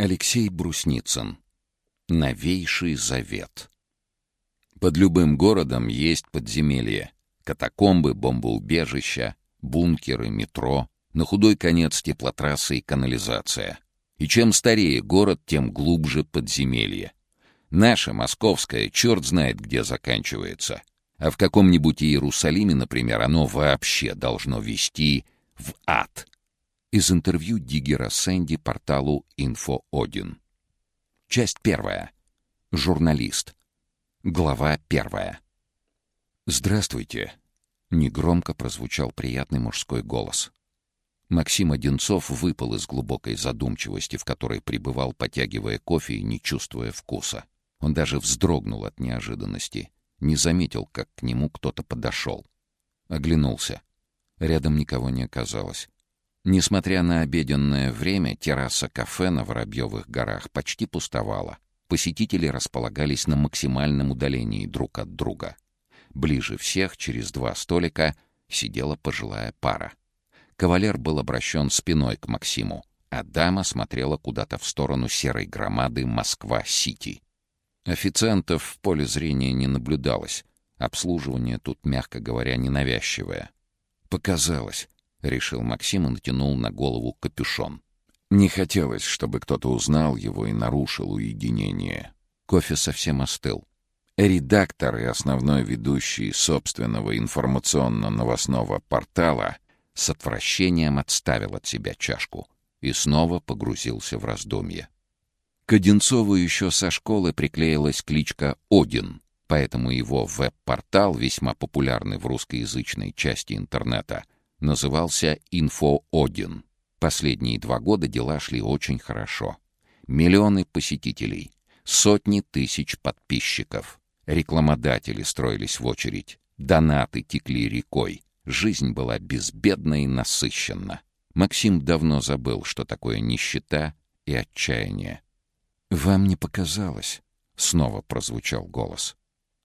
Алексей Брусницын. Новейший завет. Под любым городом есть подземелье. Катакомбы, бомбоубежища, бункеры, метро, на худой конец теплотрассы и канализация. И чем старее город, тем глубже подземелье. Наше, московское, черт знает где заканчивается. А в каком-нибудь Иерусалиме, например, оно вообще должно вести в ад. Из интервью Диггера Сэнди порталу «Инфо-1». Часть первая. Журналист. Глава первая. «Здравствуйте!» — негромко прозвучал приятный мужской голос. Максим Одинцов выпал из глубокой задумчивости, в которой пребывал, потягивая кофе и не чувствуя вкуса. Он даже вздрогнул от неожиданности, не заметил, как к нему кто-то подошел. Оглянулся. Рядом никого не оказалось. Несмотря на обеденное время, терраса кафе на Воробьевых горах почти пустовала. Посетители располагались на максимальном удалении друг от друга. Ближе всех, через два столика, сидела пожилая пара. Кавалер был обращен спиной к Максиму, а дама смотрела куда-то в сторону серой громады Москва-Сити. Официантов в поле зрения не наблюдалось. Обслуживание тут, мягко говоря, ненавязчивое. Показалось. — решил Максим и натянул на голову капюшон. Не хотелось, чтобы кто-то узнал его и нарушил уединение. Кофе совсем остыл. Редактор и основной ведущий собственного информационно-новостного портала с отвращением отставил от себя чашку и снова погрузился в раздумье. К Одинцову еще со школы приклеилась кличка «Один», поэтому его веб-портал, весьма популярный в русскоязычной части интернета — назывался «Инфо-Один». Последние два года дела шли очень хорошо. Миллионы посетителей, сотни тысяч подписчиков. Рекламодатели строились в очередь, донаты текли рекой. Жизнь была безбедна и насыщенна. Максим давно забыл, что такое нищета и отчаяние. «Вам не показалось?» — снова прозвучал голос.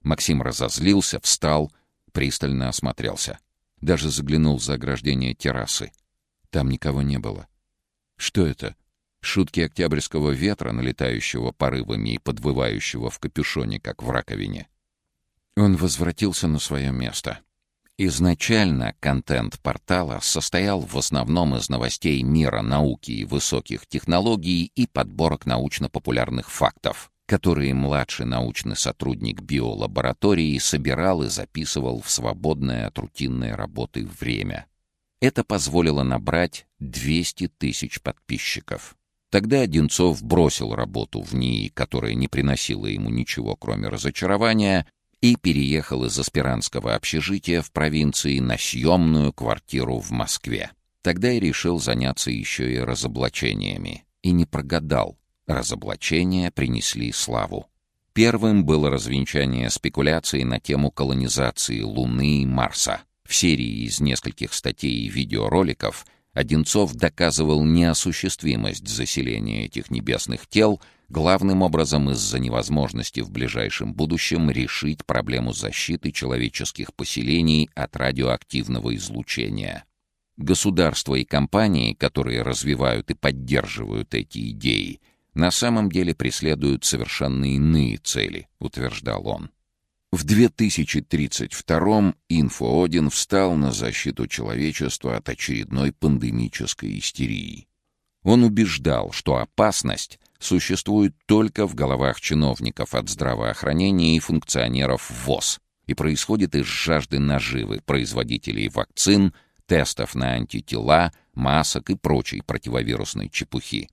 Максим разозлился, встал, пристально осмотрелся. Даже заглянул за ограждение террасы. Там никого не было. Что это? Шутки октябрьского ветра, налетающего порывами и подвывающего в капюшоне, как в раковине. Он возвратился на свое место. Изначально контент портала состоял в основном из новостей мира науки и высоких технологий и подборок научно-популярных фактов которые младший научный сотрудник биолаборатории собирал и записывал в свободное от рутинной работы время. Это позволило набрать 200 тысяч подписчиков. Тогда Одинцов бросил работу в НИИ, которая не приносила ему ничего, кроме разочарования, и переехал из аспирантского общежития в провинции на съемную квартиру в Москве. Тогда и решил заняться еще и разоблачениями. И не прогадал. Разоблачения принесли славу. Первым было развенчание спекуляций на тему колонизации Луны и Марса. В серии из нескольких статей и видеороликов Одинцов доказывал неосуществимость заселения этих небесных тел главным образом из-за невозможности в ближайшем будущем решить проблему защиты человеческих поселений от радиоактивного излучения. Государства и компании, которые развивают и поддерживают эти идеи, на самом деле преследуют совершенно иные цели, утверждал он. В 2032-м Инфо-1 встал на защиту человечества от очередной пандемической истерии. Он убеждал, что опасность существует только в головах чиновников от здравоохранения и функционеров ВОЗ и происходит из жажды наживы производителей вакцин, тестов на антитела, масок и прочей противовирусной чепухи.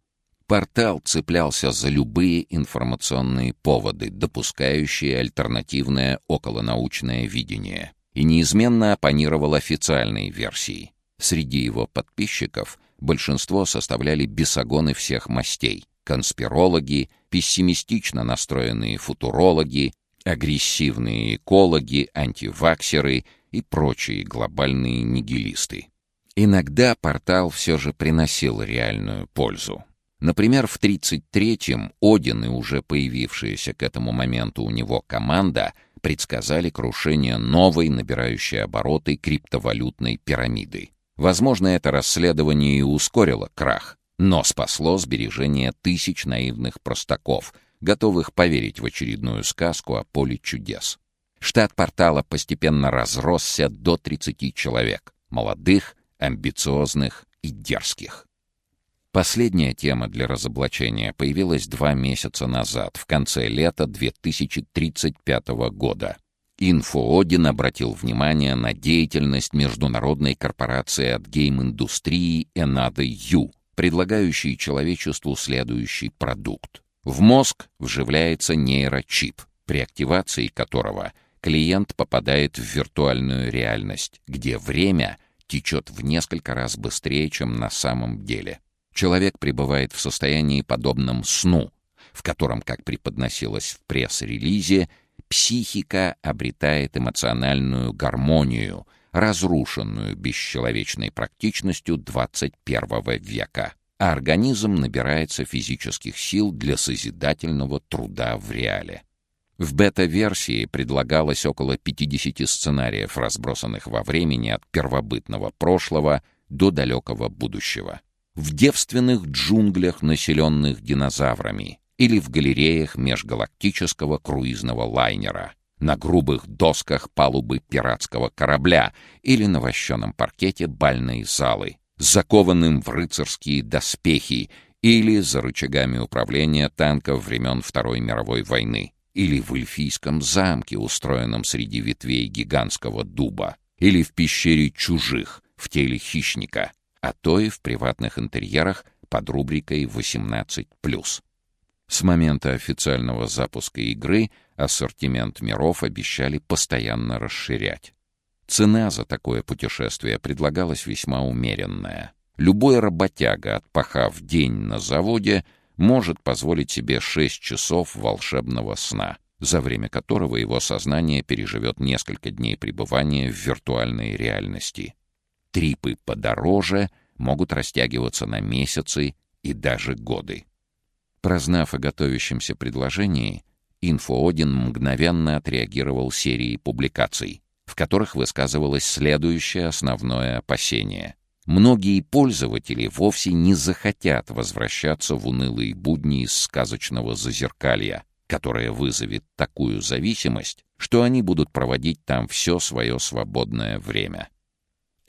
Портал цеплялся за любые информационные поводы, допускающие альтернативное околонаучное видение, и неизменно оппонировал официальной версии. Среди его подписчиков большинство составляли бесогоны всех мастей, конспирологи, пессимистично настроенные футурологи, агрессивные экологи, антиваксеры и прочие глобальные нигилисты. Иногда портал все же приносил реальную пользу. Например, в 33-м Один и уже появившаяся к этому моменту у него команда предсказали крушение новой, набирающей обороты криптовалютной пирамиды. Возможно, это расследование и ускорило крах, но спасло сбережение тысяч наивных простаков, готовых поверить в очередную сказку о поле чудес. Штат портала постепенно разросся до 30 человек, молодых, амбициозных и дерзких. Последняя тема для разоблачения появилась два месяца назад, в конце лета 2035 года. Инфоодин обратил внимание на деятельность международной корпорации от гейм-индустрии Enada U, предлагающей человечеству следующий продукт. В мозг вживляется нейрочип, при активации которого клиент попадает в виртуальную реальность, где время течет в несколько раз быстрее, чем на самом деле человек пребывает в состоянии подобном сну, в котором, как преподносилось в пресс-релизе, психика обретает эмоциональную гармонию, разрушенную бесчеловечной практичностью 21 века, а организм набирается физических сил для созидательного труда в реале. В бета-версии предлагалось около 50 сценариев, разбросанных во времени от первобытного прошлого до далекого будущего в девственных джунглях, населенных динозаврами, или в галереях межгалактического круизного лайнера, на грубых досках палубы пиратского корабля или на вощеном паркете бальной залы, закованным в рыцарские доспехи или за рычагами управления танков времен Второй мировой войны, или в эльфийском замке, устроенном среди ветвей гигантского дуба, или в пещере чужих в теле хищника — а то и в приватных интерьерах под рубрикой «18+.» С момента официального запуска игры ассортимент миров обещали постоянно расширять. Цена за такое путешествие предлагалась весьма умеренная. Любой работяга, отпахав день на заводе, может позволить себе 6 часов волшебного сна, за время которого его сознание переживет несколько дней пребывания в виртуальной реальности. Трипы подороже могут растягиваться на месяцы и даже годы. Прознав о готовящемся предложении, Инфоодин мгновенно отреагировал серией публикаций, в которых высказывалось следующее основное опасение. Многие пользователи вовсе не захотят возвращаться в унылые будни из сказочного зазеркалья, которое вызовет такую зависимость, что они будут проводить там все свое свободное время.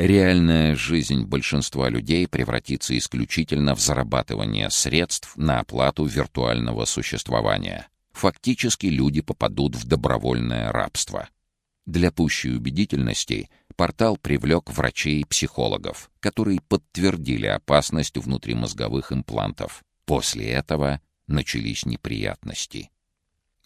Реальная жизнь большинства людей превратится исключительно в зарабатывание средств на оплату виртуального существования. Фактически люди попадут в добровольное рабство. Для пущей убедительности портал привлек врачей и психологов, которые подтвердили опасность внутримозговых имплантов. После этого начались неприятности.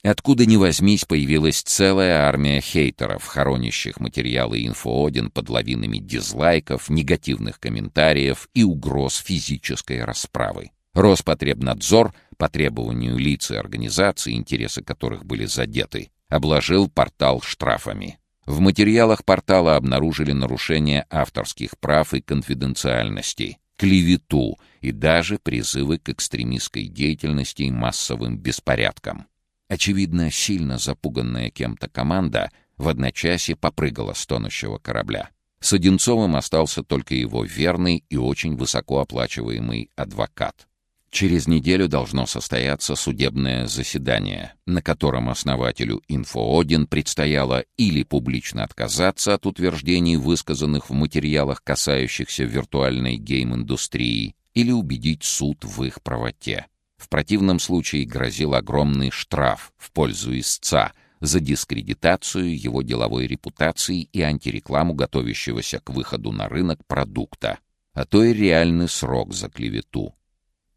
Откуда ни возьмись, появилась целая армия хейтеров, хоронящих материалы инфоодин под лавинами дизлайков, негативных комментариев и угроз физической расправы. Роспотребнадзор, по требованию лиц и организаций, интересы которых были задеты, обложил портал штрафами. В материалах портала обнаружили нарушение авторских прав и конфиденциальности, клевету и даже призывы к экстремистской деятельности и массовым беспорядкам. Очевидно, сильно запуганная кем-то команда в одночасье попрыгала с тонущего корабля. С Одинцовым остался только его верный и очень высокооплачиваемый адвокат. Через неделю должно состояться судебное заседание, на котором основателю «Инфоодин» предстояло или публично отказаться от утверждений, высказанных в материалах, касающихся виртуальной гейм-индустрии, или убедить суд в их правоте. В противном случае грозил огромный штраф в пользу истца за дискредитацию его деловой репутации и антирекламу готовящегося к выходу на рынок продукта, а то и реальный срок за клевету.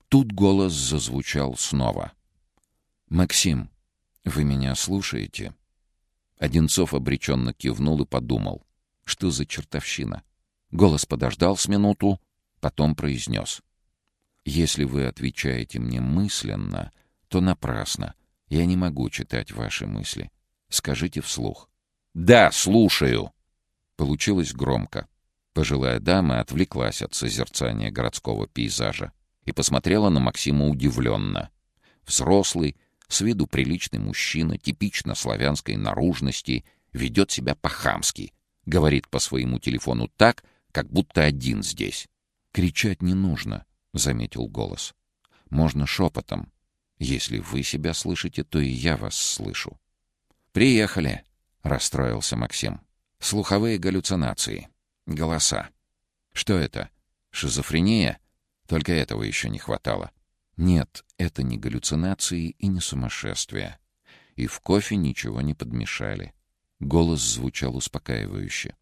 Тут голос зазвучал снова. «Максим, вы меня слушаете?» Одинцов обреченно кивнул и подумал. «Что за чертовщина?» Голос подождал с минуту, потом произнес. Если вы отвечаете мне мысленно, то напрасно. Я не могу читать ваши мысли. Скажите вслух. «Да, слушаю!» Получилось громко. Пожилая дама отвлеклась от созерцания городского пейзажа и посмотрела на Максима удивленно. Взрослый, с виду приличный мужчина, типично славянской наружности, ведет себя по-хамски, говорит по своему телефону так, как будто один здесь. Кричать не нужно. — заметил голос. «Можно шепотом. Если вы себя слышите, то и я вас слышу». «Приехали», — расстроился Максим. «Слуховые галлюцинации. Голоса. Что это? Шизофрения? Только этого еще не хватало. Нет, это не галлюцинации и не сумасшествие. И в кофе ничего не подмешали. Голос звучал успокаивающе.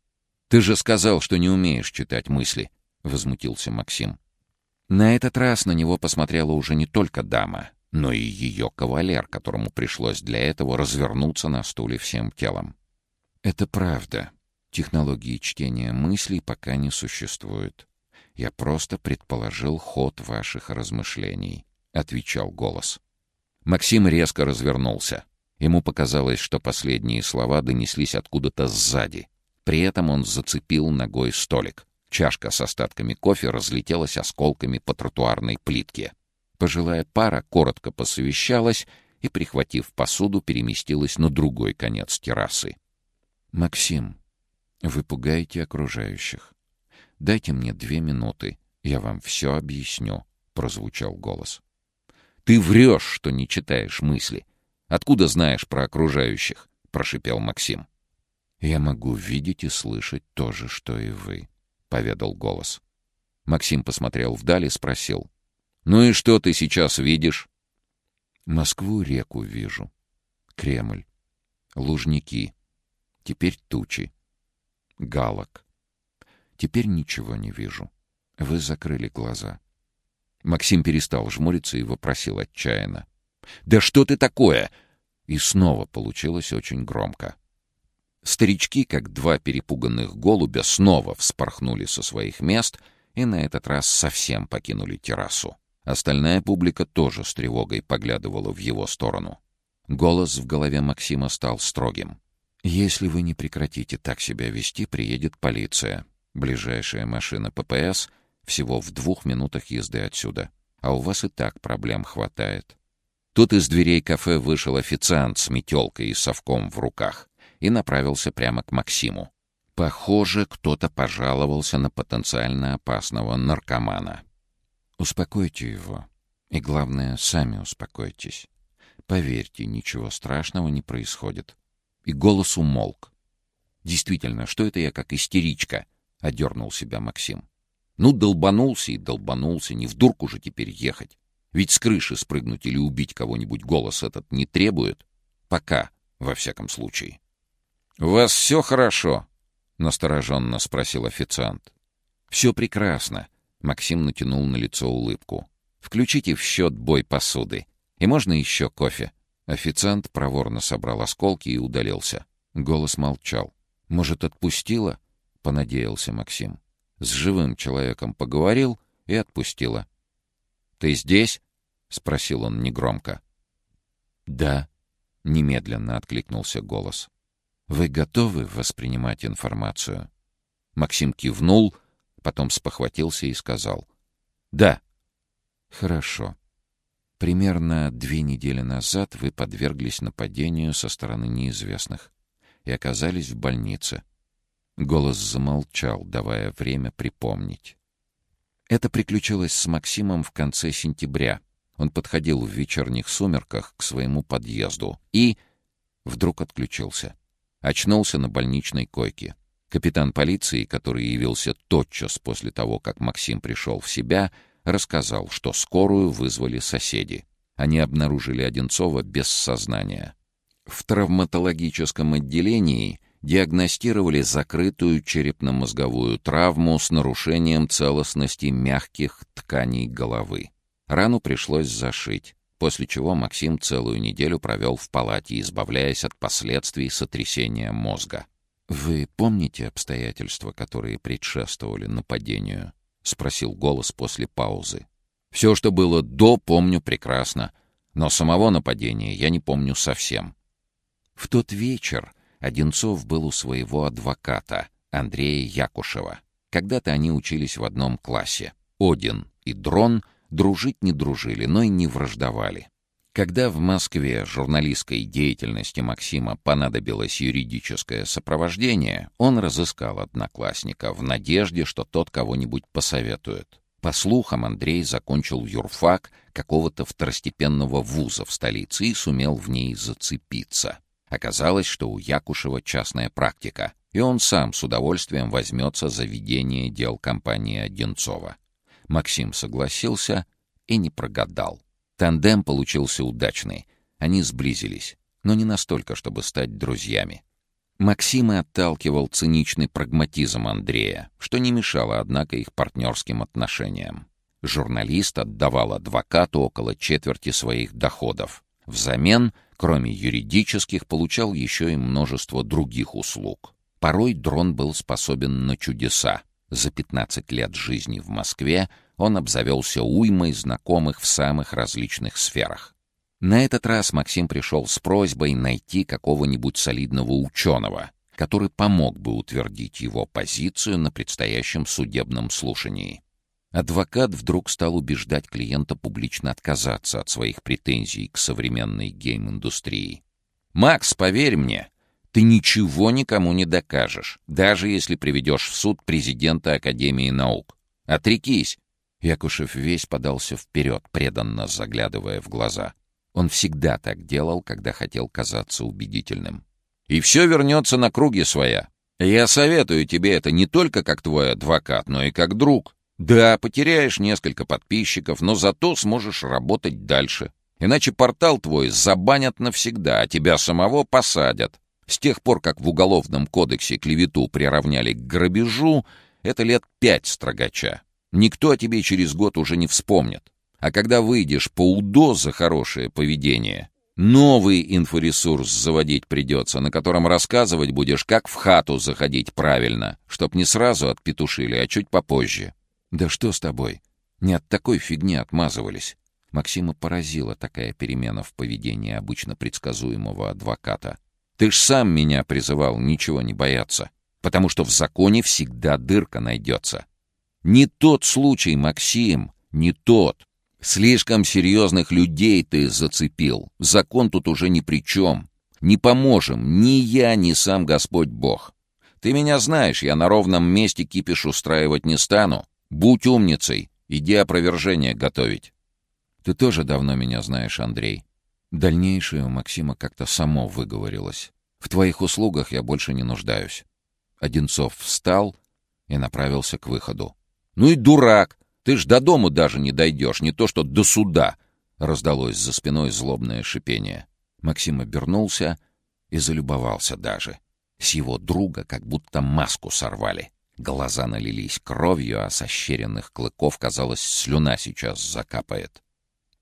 «Ты же сказал, что не умеешь читать мысли», — возмутился Максим. На этот раз на него посмотрела уже не только дама, но и ее кавалер, которому пришлось для этого развернуться на стуле всем телом. «Это правда. Технологии чтения мыслей пока не существует. Я просто предположил ход ваших размышлений», — отвечал голос. Максим резко развернулся. Ему показалось, что последние слова донеслись откуда-то сзади. При этом он зацепил ногой столик. Чашка с остатками кофе разлетелась осколками по тротуарной плитке. Пожилая пара коротко посовещалась и, прихватив посуду, переместилась на другой конец террасы. «Максим, вы пугаете окружающих. Дайте мне две минуты, я вам все объясню», — прозвучал голос. «Ты врешь, что не читаешь мысли. Откуда знаешь про окружающих?» — прошипел Максим. «Я могу видеть и слышать то же, что и вы», — поведал голос. Максим посмотрел вдаль и спросил. «Ну и что ты сейчас видишь?» «Москву-реку вижу. Кремль. Лужники. Теперь тучи. Галок. Теперь ничего не вижу. Вы закрыли глаза». Максим перестал жмуриться и вопросил отчаянно. «Да что ты такое?» И снова получилось очень громко. Старички, как два перепуганных голубя, снова вспорхнули со своих мест и на этот раз совсем покинули террасу. Остальная публика тоже с тревогой поглядывала в его сторону. Голос в голове Максима стал строгим. «Если вы не прекратите так себя вести, приедет полиция. Ближайшая машина ППС всего в двух минутах езды отсюда. А у вас и так проблем хватает». Тут из дверей кафе вышел официант с метелкой и совком в руках и направился прямо к Максиму. Похоже, кто-то пожаловался на потенциально опасного наркомана. Успокойте его. И главное, сами успокойтесь. Поверьте, ничего страшного не происходит. И голос умолк. Действительно, что это я как истеричка? Одернул себя Максим. Ну, долбанулся и долбанулся, не в дурку же теперь ехать. Ведь с крыши спрыгнуть или убить кого-нибудь голос этот не требует. Пока, во всяком случае. «У вас все хорошо?» — настороженно спросил официант. «Все прекрасно», — Максим натянул на лицо улыбку. «Включите в счет бой посуды. И можно еще кофе?» Официант проворно собрал осколки и удалился. Голос молчал. «Может, отпустила?» — понадеялся Максим. С живым человеком поговорил и отпустила. «Ты здесь?» — спросил он негромко. «Да», — немедленно откликнулся голос. Вы готовы воспринимать информацию? Максим кивнул, потом спохватился и сказал. Да. Хорошо. Примерно две недели назад вы подверглись нападению со стороны неизвестных и оказались в больнице. Голос замолчал, давая время припомнить. Это приключилось с Максимом в конце сентября. Он подходил в вечерних сумерках к своему подъезду и вдруг отключился. Очнулся на больничной койке. Капитан полиции, который явился тотчас после того, как Максим пришел в себя, рассказал, что скорую вызвали соседи. Они обнаружили Одинцова без сознания. В травматологическом отделении диагностировали закрытую черепно-мозговую травму с нарушением целостности мягких тканей головы. Рану пришлось зашить после чего Максим целую неделю провел в палате, избавляясь от последствий сотрясения мозга. «Вы помните обстоятельства, которые предшествовали нападению?» — спросил голос после паузы. «Все, что было до, помню прекрасно, но самого нападения я не помню совсем». В тот вечер Одинцов был у своего адвоката, Андрея Якушева. Когда-то они учились в одном классе. Один и Дрон — Дружить не дружили, но и не враждовали. Когда в Москве журналистской деятельности Максима понадобилось юридическое сопровождение, он разыскал одноклассника в надежде, что тот кого-нибудь посоветует. По слухам, Андрей закончил юрфак какого-то второстепенного вуза в столице и сумел в ней зацепиться. Оказалось, что у Якушева частная практика, и он сам с удовольствием возьмется за ведение дел компании Одинцова. Максим согласился и не прогадал. Тандем получился удачный. Они сблизились, но не настолько, чтобы стать друзьями. Максима отталкивал циничный прагматизм Андрея, что не мешало, однако, их партнерским отношениям. Журналист отдавал адвокату около четверти своих доходов. Взамен, кроме юридических, получал еще и множество других услуг. Порой дрон был способен на чудеса. За 15 лет жизни в Москве он обзавелся уймой знакомых в самых различных сферах. На этот раз Максим пришел с просьбой найти какого-нибудь солидного ученого, который помог бы утвердить его позицию на предстоящем судебном слушании. Адвокат вдруг стал убеждать клиента публично отказаться от своих претензий к современной гейм-индустрии. «Макс, поверь мне, ты ничего никому не докажешь, даже если приведешь в суд президента Академии наук. Отрекись!» Якушев весь подался вперед, преданно заглядывая в глаза. Он всегда так делал, когда хотел казаться убедительным. «И все вернется на круги своя. Я советую тебе это не только как твой адвокат, но и как друг. Да, потеряешь несколько подписчиков, но зато сможешь работать дальше. Иначе портал твой забанят навсегда, а тебя самого посадят. С тех пор, как в Уголовном кодексе клевету приравняли к грабежу, это лет пять строгача. Никто о тебе через год уже не вспомнит. А когда выйдешь по УДО за хорошее поведение, новый инфоресурс заводить придется, на котором рассказывать будешь, как в хату заходить правильно, чтоб не сразу отпетушили, а чуть попозже. Да что с тобой? Не от такой фигни отмазывались. Максима поразила такая перемена в поведении обычно предсказуемого адвоката. Ты ж сам меня призывал ничего не бояться, потому что в законе всегда дырка найдется. Не тот случай, Максим, не тот. Слишком серьезных людей ты зацепил. Закон тут уже ни при чем. Не поможем ни я, ни сам Господь Бог. Ты меня знаешь, я на ровном месте кипиш устраивать не стану. Будь умницей, иди опровержение готовить. Ты тоже давно меня знаешь, Андрей. Дальнейшее у Максима как-то само выговорилось. В твоих услугах я больше не нуждаюсь. Одинцов встал и направился к выходу. «Ну и дурак! Ты ж до дому даже не дойдешь, не то что до суда!» Раздалось за спиной злобное шипение. Максим обернулся и залюбовался даже. С его друга как будто маску сорвали. Глаза налились кровью, а со щеренных клыков, казалось, слюна сейчас закапает.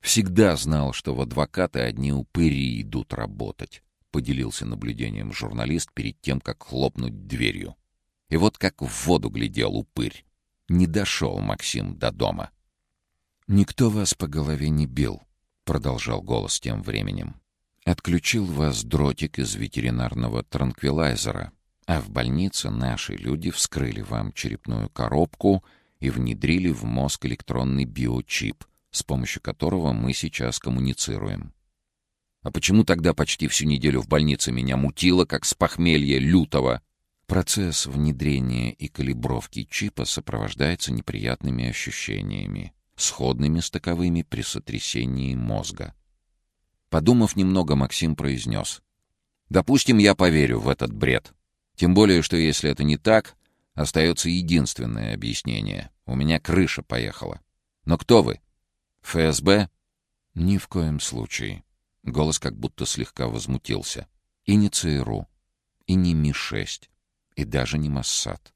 Всегда знал, что в адвокаты одни упыри идут работать, поделился наблюдением журналист перед тем, как хлопнуть дверью. И вот как в воду глядел упырь. Не дошел Максим до дома. «Никто вас по голове не бил», — продолжал голос тем временем. «Отключил вас дротик из ветеринарного транквилайзера, а в больнице наши люди вскрыли вам черепную коробку и внедрили в мозг электронный биочип, с помощью которого мы сейчас коммуницируем. А почему тогда почти всю неделю в больнице меня мутило, как с похмелья лютого?» Процесс внедрения и калибровки чипа сопровождается неприятными ощущениями, сходными с таковыми при сотрясении мозга. Подумав немного, Максим произнес. «Допустим, я поверю в этот бред. Тем более, что если это не так, остается единственное объяснение. У меня крыша поехала. Но кто вы? ФСБ?» «Ни в коем случае». Голос как будто слегка возмутился. «И не ЦРУ, и не Ми-6 и даже не Моссад.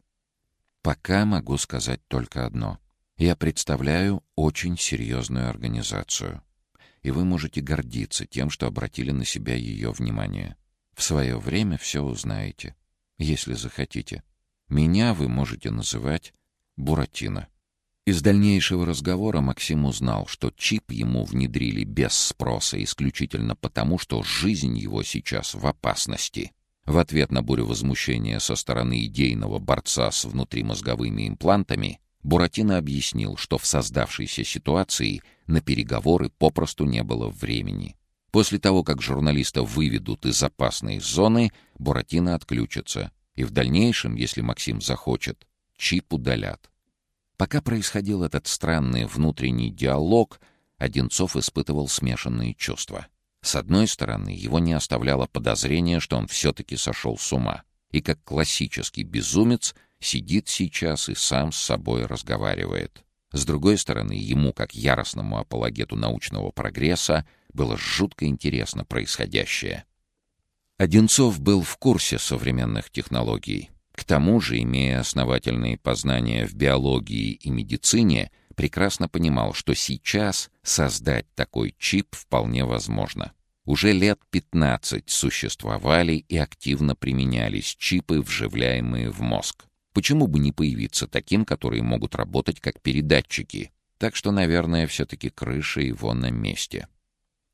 Пока могу сказать только одно. Я представляю очень серьезную организацию. И вы можете гордиться тем, что обратили на себя ее внимание. В свое время все узнаете, если захотите. Меня вы можете называть Буратино. Из дальнейшего разговора Максим узнал, что чип ему внедрили без спроса исключительно потому, что жизнь его сейчас в опасности. В ответ на бурю возмущения со стороны идейного борца с внутримозговыми имплантами Буратино объяснил, что в создавшейся ситуации на переговоры попросту не было времени. После того, как журналиста выведут из опасной зоны, Буратино отключится, и в дальнейшем, если Максим захочет, чип удалят. Пока происходил этот странный внутренний диалог, Одинцов испытывал смешанные чувства. С одной стороны, его не оставляло подозрение, что он все-таки сошел с ума, и как классический безумец сидит сейчас и сам с собой разговаривает. С другой стороны, ему, как яростному апологету научного прогресса, было жутко интересно происходящее. Одинцов был в курсе современных технологий. К тому же, имея основательные познания в биологии и медицине, прекрасно понимал, что сейчас создать такой чип вполне возможно. Уже лет 15 существовали и активно применялись чипы, вживляемые в мозг. Почему бы не появиться таким, которые могут работать как передатчики? Так что, наверное, все-таки крыша его на месте.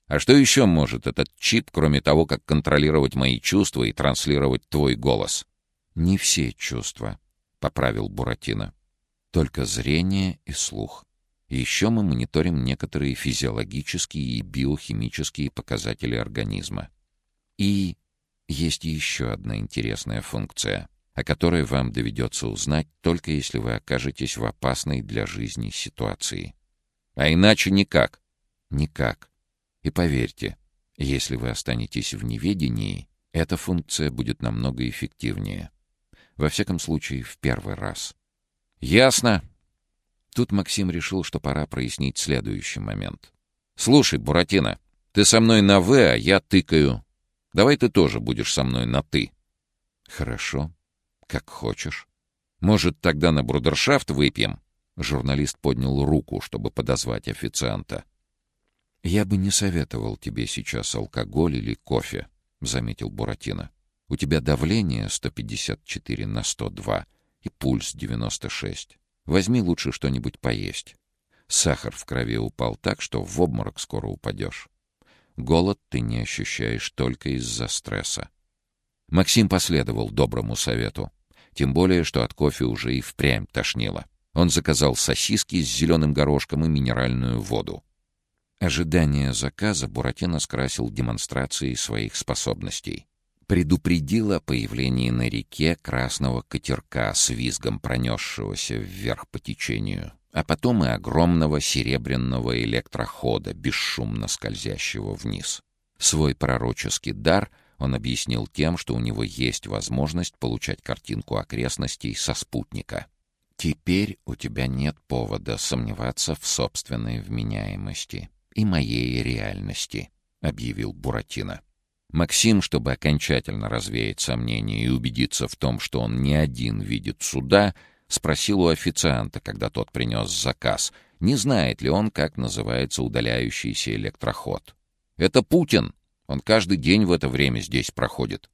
А что еще может этот чип, кроме того, как контролировать мои чувства и транслировать твой голос? Не все чувства, — поправил Буратино. Только зрение и слух. Еще мы мониторим некоторые физиологические и биохимические показатели организма. И есть еще одна интересная функция, о которой вам доведется узнать только если вы окажетесь в опасной для жизни ситуации. А иначе никак. Никак. И поверьте, если вы останетесь в неведении, эта функция будет намного эффективнее. Во всяком случае, в первый раз. «Ясно». Тут Максим решил, что пора прояснить следующий момент. «Слушай, Буратино, ты со мной на «вы», а я тыкаю. Давай ты тоже будешь со мной на «ты». «Хорошо. Как хочешь. Может, тогда на брудершафт выпьем?» Журналист поднял руку, чтобы подозвать официанта. «Я бы не советовал тебе сейчас алкоголь или кофе», — заметил Буратино. «У тебя давление 154 на 102 и пульс 96. Возьми лучше что-нибудь поесть. Сахар в крови упал так, что в обморок скоро упадешь. Голод ты не ощущаешь только из-за стресса». Максим последовал доброму совету. Тем более, что от кофе уже и впрямь тошнило. Он заказал сосиски с зеленым горошком и минеральную воду. Ожидание заказа Буратино скрасил демонстрацией своих способностей. Предупредил о появлении на реке красного катерка с визгом пронесшегося вверх по течению, а потом и огромного серебряного электрохода, бесшумно скользящего вниз. Свой пророческий дар он объяснил тем, что у него есть возможность получать картинку окрестностей со спутника. «Теперь у тебя нет повода сомневаться в собственной вменяемости», и моей реальности», — объявил Буратино. Максим, чтобы окончательно развеять сомнения и убедиться в том, что он не один видит суда, спросил у официанта, когда тот принес заказ, не знает ли он, как называется удаляющийся электроход. «Это Путин. Он каждый день в это время здесь проходит».